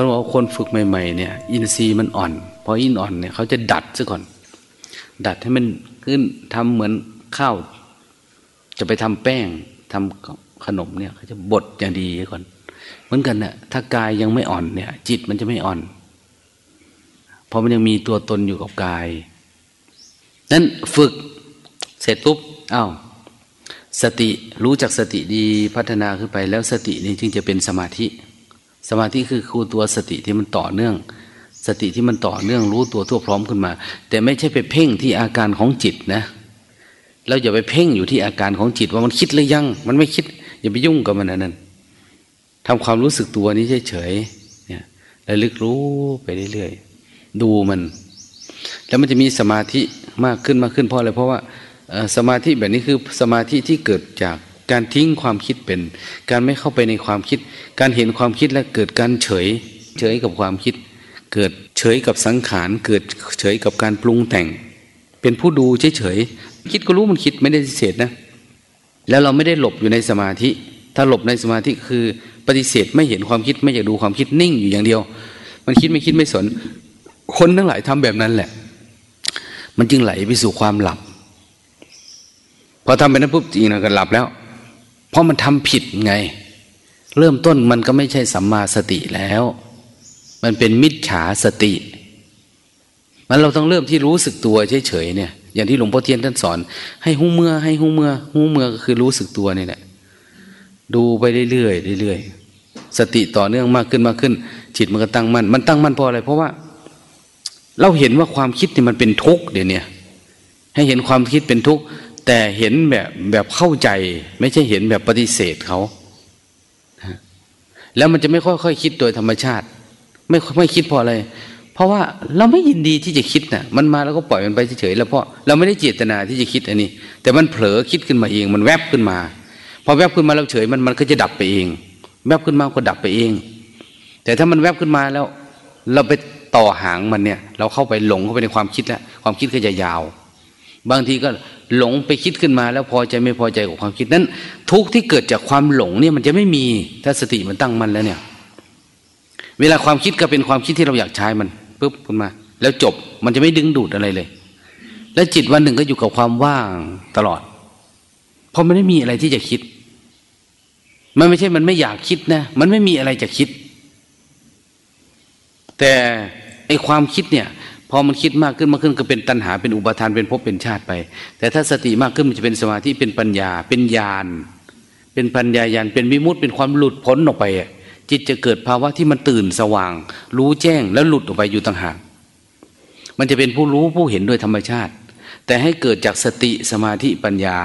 เขาบอกคนฝึกใหม่ๆเนี่ย อินทรีย์มันอ่อนพออินอ่อนเนี่ยเขาจะดัดซะก่อน ดัดให้มันขึ้นทำเหมือนข้าวจะไปทำแป้งทำขนมเนี่ยเขาจะบดอย่างดีก่อน เหมือนกันนะ่ะถ้ากายยังไม่อ่อนเนี่ย จิตมันจะไม่อ่อนเพราะมันยังมีตัวตนอยู่กับกายนั้นฝึกเสร็จปุ๊บอา้าวสติรู้จักสติดีพัฒนาขึ้นไปแล้วสตินี่จึงจะเป็นสมาธิ สมาธิคือครูตัวสติที่มันต่อเนื่อง สติที่มันต่อเนื่องรู้ตัวทั่วพร้อมขึ้นมา แต่ไม่ใช่ไปเพ่งที่อาการของจิตนะเราอย่าไปเพ่งอยู่ที่อาการของจิตว่ามันคิดหรือยัง มันไม่คิด อย่าไปยุ่งกับมันนั่นทำความรู้สึกตัวนี้เฉยๆเนี่ยระลึกรู้ไปเรื่อยๆดูมัน แล้วมันจะมีสมาธิมากขึ้นมากขึ้นเพราะอะไรเพราะว่าสมาธิแบบนี้คือสมาธิที่เกิดจาก การทิ้งความคิดเป็น การไม่เข้าไปในความคิด การเห็นความคิดและเกิดการเฉย เฉยกับความคิด เกิดเฉยกับสังขาร เกิดเฉยกับการปรุงแต่ง เป็นผู้ดูเฉยคิดก็รู้มันคิดไม่ได้ปฏิเสธนะ แล้วเราไม่ได้หลบอยู่ในสมาธิ ถ้าหลบในสมาธิคือปฏิเสธไม่เห็นความคิดไม่อยากดูความคิดนิ่งอยู่อย่างเดียว มันคิดไม่คิดไม่สน คนทั้งหลายทำแบบนั้นแหละ มันจึงไหลไปสู่ความหลับพอทำไปนั้นปุ๊บจริงนะก็หลับแล้ว เพราะมันทำผิดไง เริ่มต้นมันก็ไม่ใช่สัมมาสติแล้ว มันเป็นมิจฉาสติ มันเราต้องเริ่มที่รู้สึกตัวเฉยๆเนี่ย อย่างที่หลวงพ่อเทียนท่านสอน ให้หูเมื่อให้หูเมื่อหูเมื่อก็คือรู้สึกตัวนี่แหละดูไปเรื่อยๆเรื่อยๆสติต่อเนื่องมากขึ้นมากขึ้น จิตมันก็ตั้งมั่นมันตั้งมั่นเพราะอะไร เพราะว่า เราเห็นว่าความคิดนี่มันเป็นทุกข์เดี๋ยวนี้ให้เห็นความคิดเป็นทุกข์ แต่เห็นแบบแบบเข้าใจ ไม่ใช่เห็นแบบปฏิเสธเขา แล้วมันจะไม่ค่อยๆคิดโดยธรรมชาติ ไม่ไม่คิดพราะอะไรราะว่าเราไม่ยินดีที่จะคิดนะ่ะ มันมาแล้วก็ปล่อยมันไปเฉยๆแล้วเพราะเราไม่ได้เจตนาที่จะคิดอันนี้ แต่มันเผลอคิดขึ้นมาเอง มันแวบขึ้นมา พอแวบขึ้นมาเราเฉยมันมันก็จะดับไปเอง แวบขึ้นมาก็ดับไปเอง แต่ถ้ามันแวบขึ้นมาแล้ว เราไปต่อหางมันเนี่ย เราเข้าไปหลงเข้าไปในความคิดแล้วความคิดก็จะยาว บางทีก็ หลงไปคิดขึ้นมาแล้วพอใจไม่พอใจกับความคิดนั้น ทุกที่เกิดจากความหลงเนี่ยมันจะไม่มีถ้าสติมันตั้งมันแล้วเนี่ย เวลาความคิดก็เป็นความคิดที่เราอยากใช้มันปุ๊บขึ้นมา แล้วจบมันจะไม่ดึงดูดอะไรเลย แล้วจิตวันหนึ่งก็อยู่กับความว่างตลอด เพราะมันไม่มีอะไรที่จะคิด มันไม่ใช่มันไม่อยากคิดนะ มันไม่มีอะไรจะคิด แต่ไอความคิดเนี่ย พอมันคิดมากขึ้นมากขึ้นก็เป็นตัณหาเป็นอุปทานเป็นภพเป็นชาติไป แต่ถ้าสติมากขึ้นมันจะเป็นสมาธิเป็นปัญญา เป็นญาณเป็นปัญญาญาณเป็นวิมุตติเป็นความหลุดพ้นออกไปจิตจะเกิดภาวะที่มันตื่นสว่าง รู้แจ้งแล้วหลุดออกไปอยู่ต่างหากมันจะเป็นผู้รู้ผู้เห็นโดยธรรมชาติ แต่ให้เกิดจากสติสมาธิปัญญา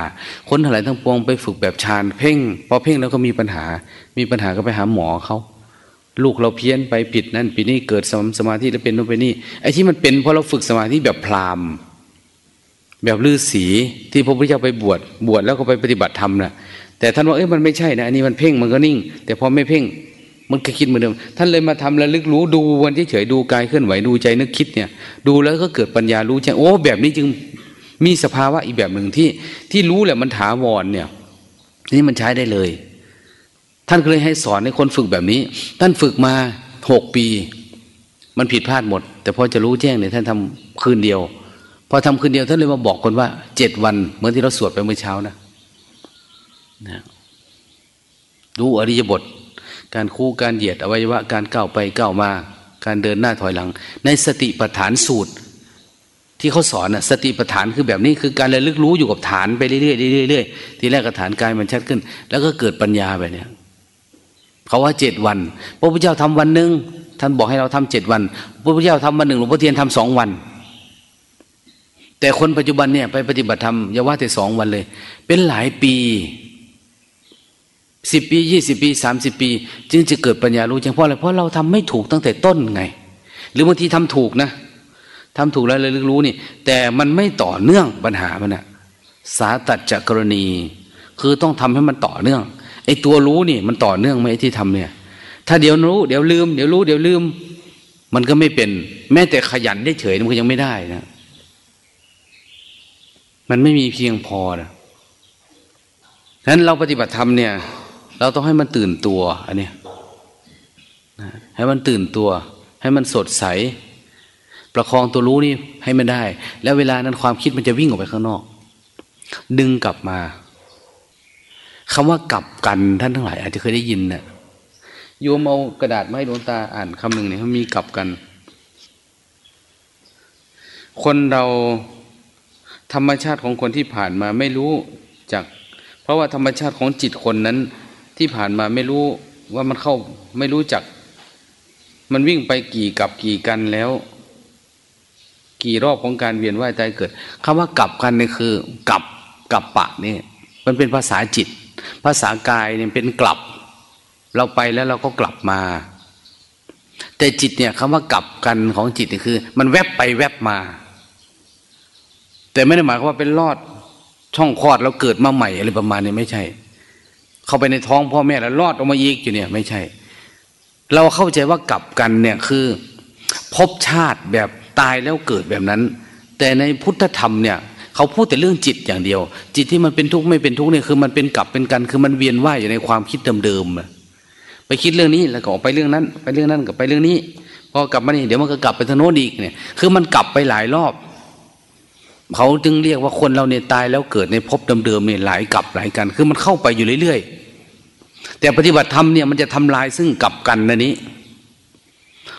คนทั้งหลายทั้งปวงไปฝึกแบบฌานเพ่งพอเพ่งแล้วก็มีปัญหา มีปัญหาก็ไปหาหมอเขา ลูกเราเพี้ยนไปผิดนั่นปีนี้เกิดสมสมาธิแล้วเป็นโน่นไปนี่ไอ้ที่มันเป็นเพราะเราฝึกสมาธิแบบพราหมณ์แบบฤาษีที่พระพุทธเจ้าไปบวชบวชแล้วก็ไปปฏิบัติธรรมนะแต่ท่านว่าเอ้ยมันไม่ใช่นะอันนี้มันเพ่งมันก็นิ่ง แต่พอไม่เพ่งมันก็คิดเหมือนเดิม ท่านเลยมาทำระลึกรู้ดูวันที่เฉยดูกายเคลื่อนไหวดูใจนึกคิดเนี่ย ดูแล้วก็เกิดปัญญารู้แจ้งโอ้แบบนี้จึงมีสภาวะอีกแบบหนึ่งที่ที่รู้แหละมันถาวรเนี่ยนี่มันใช้ได้เลย ท่านก็เลยให้สอนให้คนฝึกแบบนี้ ท่านฝึกมาหกปี มันผิดพลาดหมด แต่พอจะรู้แจ้งเนี่ยท่านทำคืนเดียว พอทำคืนเดียวท่านเลยมาบอกคนว่าเจ็ดวัน เหมือนที่เราสวดไปเมื่อเช้านะนะรู้อริยบท การคู่การเหยียดอวัยวะ การก้าวไปก้าวมา การเดินหน้าถอยหลัง ในสติปัฏฐานสูตร ที่เขาสอนน่ะสติปัฏฐานคือแบบนี้คือการระลึกรู้อยู่กับฐานไปเรื่อยๆเรื่อยๆทีแรกก็ฐานกายมันชัดขึ้น แล้วก็เกิดปัญญาแบบนี้ เขาว่าเจ็ดวัน พระพุทธเจ้าทำวันหนึ่งท่านบอกให้เราทำเจ็ดวัน พระพุทธเจ้าทำวันหนึ่งหลวงพ่อเทียนทำสองวัน แต่คนปัจจุบันเนี่ยไปปฏิบัติธรรมอย่าว่าแต่สองวันเลย เป็นหลายปีสิบปียี่สิบปีสามสิบปี จึงจะเกิดปัญญารู้จริงเพราะอะไรเพราะเราทำไม่ถูกตั้งแต่ต้นไง หรือบางทีทำถูกนะทำถูกแล้วเลยรู้นี่ แต่มันไม่ต่อเนื่องปัญหามันอะสาตัดจากกรณี คือต้องทำให้มันต่อเนื่อง ไอ้ตัวรู้นี่ มันต่อเนื่องไหมที่ทำเนี่ย ถ้าเดี๋ยวรู้ เดี๋ยวลืม เดี๋ยวรู้ เดี๋ยวลืม มันก็ไม่เป็น แม้แต่ขยันได้เฉยมันก็ยังไม่ได้นะ มันไม่มีเพียงพอนะฉะนั้นเราปฏิบัติธรรมเนี่ย เราต้องให้มันตื่นตัว อันนี้นะให้มันตื่นตัว ให้มันสดใส ประคองตัวรู้นี่ให้มันได้ แล้วเวลานั้นความคิดมันจะวิ่งออกไปข้างนอก ดึงกลับมา คำว่ากลับกันท่านทั้งหลายอาจจะเคยได้ยินนะ่ะโยมเอากระดาษมาให้ดวงตาอ่านคำหนึ่งเนี่ยมันมีกลับกัน คนเราธรรมชาติของคนที่ผ่านมาไม่รู้จาก เพราะว่าธรรมชาติของจิตคนนั้น ที่ผ่านมาไม่รู้ว่ามันเข้าไม่รู้จัก มันวิ่งไปกี่กับกี่กันแล้ว กี่รอบของการเวียนว่ายตายเกิดคำว่ากลับกันนี่คือกลับกลับปะนี่มันเป็นภาษาจิต ภาษากายเนี่ยเป็นกลับ เราไปแล้วเราก็กลับมา แต่จิตเนี่ยคำว่ากลับกันของจิตคือ มันแวบไปแวบมา แต่ไม่ได้หมายความว่าเป็นรอดช่องคลอดแล้วเกิดมาใหม่อะไรประมาณนี้ไม่ใช่ เข้าไปในท้องพ่อแม่แล้วรอดออกมาอีกอยู่เนี่ย ไม่ใช่ เราเข้าใจว่ากลับกันเนี่ยคือพบชาติแบบตายแล้วเกิดแบบนั้น แต่ในพุทธธรรมเนี่ย เขาพูดแต่เรื่องจิตอย่างเดียว จิตที่มันเป็นทุกข์ไม่เป็นทุกข์เนี่ยคือมันเป็นกลับเป็นกัน คือมันเวียนว่ายอยู่ในความคิดเดิมๆไปคิดเรื่องนี้แล้วก็ออกไปเรื่องนั้น ไปเรื่องนั้นกับไปเรื่องนี้พอกลับมานี่เดี๋ยวมันก็กลับไปทางโน้นอีกเนี่ย คือมันกลับไปหลายรอบ เขาจึงเรียกว่าคนเราเนี่ยตายแล้วเกิดในภพเดิมๆเนี่ยหลายกลับหลายกัน คือมันเข้าไปอยู่เรื่อยๆ แต่ปฏิบัติธรรมเนี่ยมันจะทำลายซึ่งกลับกันนะนี้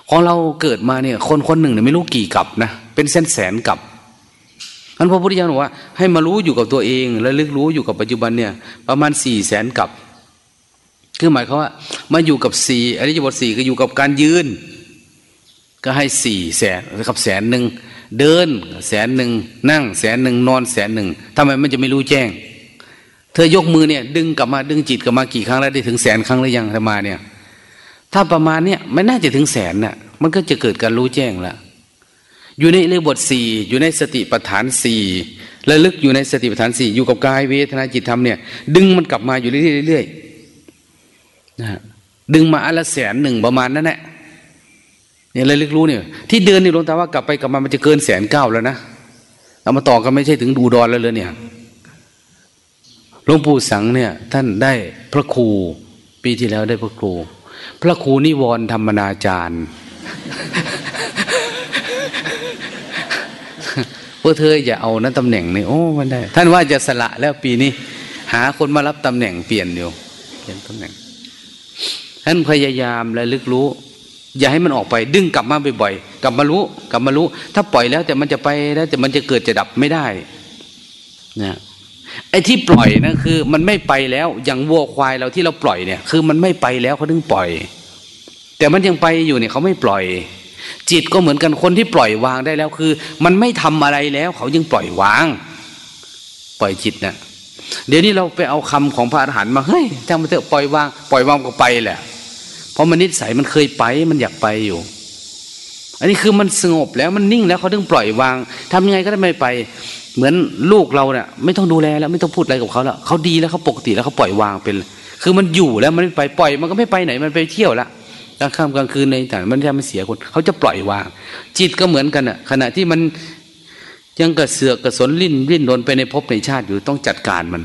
ของเราเกิดมาเนี่ย คนคนหนึ่งเนี่ยไม่รู้กี่กลับนะ เป็นแสนแสนกลับ ท่านพระพุทธเจ้าบอกว่าให้มารู้อยู่กับตัวเองและลึกรู้อยู่กับปัจจุบันเนี่ย ประมาณสี่แสนกับ คือหมายความว่า มาอยู่กับสี่อริยบทสี่ก็อยู่กับการยืน ก็ให้สี่แสนกับแสนหนึ่งเดินแสนหนึ่งนั่งแสนหนึ่งนอนแสนหนึ่งทำไมมันจะไม่รู้แจ้ง เธอยกมือเนี่ย ดึงกลับมาดึงจิตกลับมากี่ครั้งแล้วได้ถึงแสนครั้งหรือยังธรรมาเนี่ย ถ้าประมาณเนี่ยไม่น่าจะถึงแสนน่ะ มันก็จะเกิดการรู้แจ้งละ อยู่ในเรื่อบทสี่อยู่ในสติปัฏฐานสี่ระลึกอยู่ในสติปัฏฐานสี่อยู่กับกายเวทนาจิตธรรมเนี่ย ดึงมันกลับมาอยู่เรื่อยๆนะดึงมาอันละแสนหนึ่งประมาณนั้นแหละเนี่ยระลึกรู้เนี่ย ที่เดินนี่ลงตาว่ากลับไปกลับมามันจะเกินแสนเก้าแล้วนะเอามาต่อกันไม่ใช่ถึงดูดอนแล้วเลยเนี่ยหลวงปู่สังเนี่ย ท่านได้พระครูปีที่แล้วได้พระครู พระครูนิวรธรรมนาจารย์พ วกเธออย่าเอานั้นตำแหน่งนี่โอ้มันได้ ท่านว่าจะสละแล้วปีนี้ หาคนมารับตำแหน่งเปลี่ยนอยู่เปลี่ยนตำแหน่งท่านพยายามและลึกรู้ อย่าให้มันออกไป ดึงกลับมาบ่อยๆกลับมารู้กลับมารู้ ถ้าปล่อยแล้วแต่มันจะไปแล้วแต่มันจะเกิดจะดับไม่ได้นะไอ้ที่ปล่อยนะคือ มันไม่ไปแล้วอย่างวัวควายเราที่เราปล่อยเนี่ย คือมันไม่ไปแล้วเขาถึงปล่อย แต่มันยังไปอยู่เนี่ยเขาไม่ปล่อย จิตก็เหมือนกันคนที่ปล่อยวางได้แล้วคือ มันไม่ทำอะไรแล้วเขายังปล่อยวาง ปล่อยจิตนะเดี๋ยวนี้เราไปเอาคำของพระอรหันต์มาเฮ้ยจำมาเถอะปล่อยวาง ปล่อยวางก็ไปแหละ เพราะมันนิสัยมันเคยไปมันอยากไปอยู่ อันนี้คือมันสงบแล้วมันนิ่งแล้วเขาถึงปล่อยวางทำยังไงก็ได้ไม่ไป เหมือนลูกเราเนี่ยไม่ต้องดูแลแล้วไม่ต้องพูดอะไรกับเขาแล้วเขาดีแล้วเขาปกติแล้วเขาปล่อยวางเป็น คือมันอยู่แล้วมันไม่ไปปล่อย มันก็ไม่ไปไหนมันไปเที่ยวละ กลางค่ำกลางคืนในต่างมันจะไม่เสียคน เขาจะปล่อยวาง จิตก็เหมือนกันอะขณะที่มันยังกระเสือกกระสนลิ้นลิ้นโดนไปในภพในชาติอยู่ต้องจัดการมัน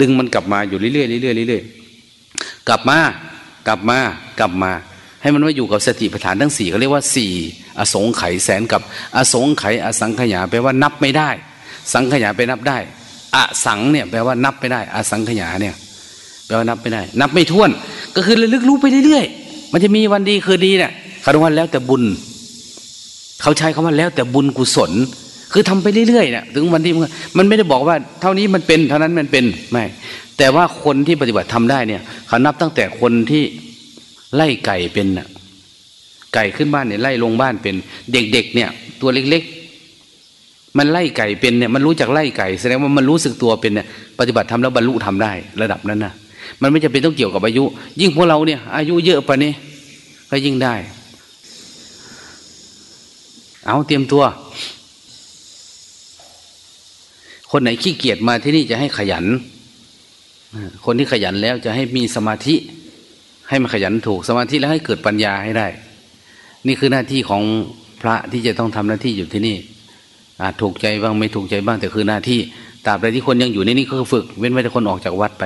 ดึงมันกลับมาอยู่เรื่อยๆเรื่อยๆเรื่อยๆกลับมากลับมากลับมา ให้มันมาอยู่กับสติปัฏฐานทั้งสี่เขาเรียกว่าสี่อสงไขยแสนกับ อสงไขยอสังขยาแปลว่านับไม่ได้ สังขยาไปนับได้อสังเนี่ยแปลว่านับไม่ได้ อสังขยาเนี่ยแปลว่านับไม่ได้ นับไม่ถ้วน ก็คือระลึกรู้ไปเรื่อยๆ มันจะมีวันดีคือดีเนี่ยคำว่าแล้วแต่บุญ เขาใช้คำว่าแล้วแต่บุญกุศล คือทำไปเรื่อยๆเนี่ยถึงวันที่มันไม่ได้บอกว่า เท่านี้มันเป็น เท่านั้นมันเป็นไม่แต่ว่าคนที่ปฏิบัติทำได้เนี่ยเขานับตั้งแต่คนที่ไล่ไก่เป็นน่ะไก่ขึ้นบ้านเนี่ยไล่ลงบ้านเป็น เด็กๆเนี่ย ตัวเล็กๆ มันไล่ไก่เป็นเนี่ยมันรู้จักไล่ไก่แสดงว่ามันรู้สึกตัวเป็นเนี่ยปฏิบัติทำแล้วบรรลุทำได้ ระดับนั้นนะ มันไม่จำเป็นต้องเกี่ยวกับอายุ ยิ่งพวกเราเนี่ย อายุเยอะปะนี้ก็ยิ่งได้ เอาเตรียมตัว คนไหนขี้เกียจมาที่นี่จะให้ขยัน คนที่ขยันแล้วจะให้มีสมาธิ ให้มันขยันถูกสมาธิแล้วให้เกิดปัญญาให้ได้ นี่คือหน้าที่ของพระที่จะต้องทำหน้าที่อยู่ที่นี่อาจถูกใจบ้างไม่ถูกใจบ้างแต่คือหน้าที่ตราบใดที่คนยังอยู่ในนี้ก็ฝึก เว้นไว้แต่คนออกจากวัดไป